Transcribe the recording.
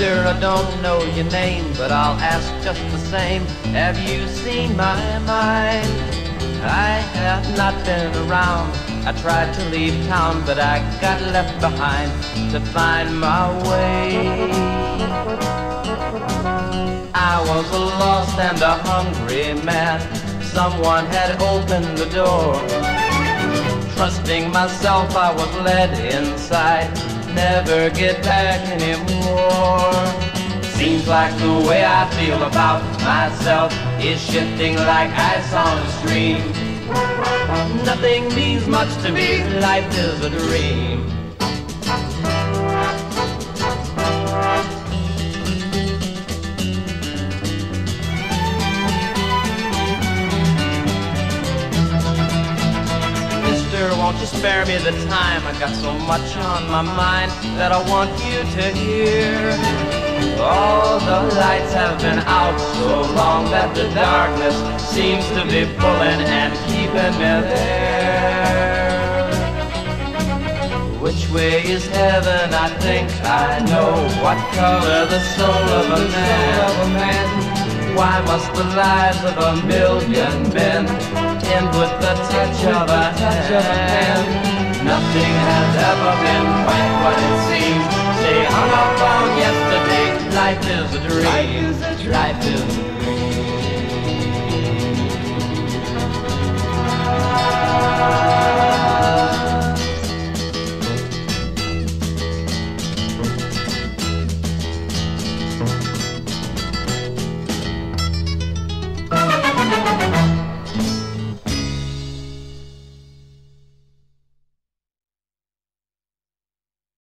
don't know your name, but I'll ask just the same. Have you seen my mind? I have not been around. I tried to leave town, but I got left behind to find my way. I was a lost and a hungry man. Someone had opened the door. Trusting myself, I was led inside. Never get back anymore. Like the way I feel about myself is shifting like ice on a stream. Nothing means much to me, life is a dream. Mister, won't you spare me the time? I got so much on my mind that I want you to hear. All the lights have been out so long that the darkness seems to be pulling and keeping me there. Which way is heaven? I think I know. What color the soul of a man? Why must the lives of a million men end with the touch of a hand? Nothing has ever been quite what it seems. Stay hung up on yesterday. Life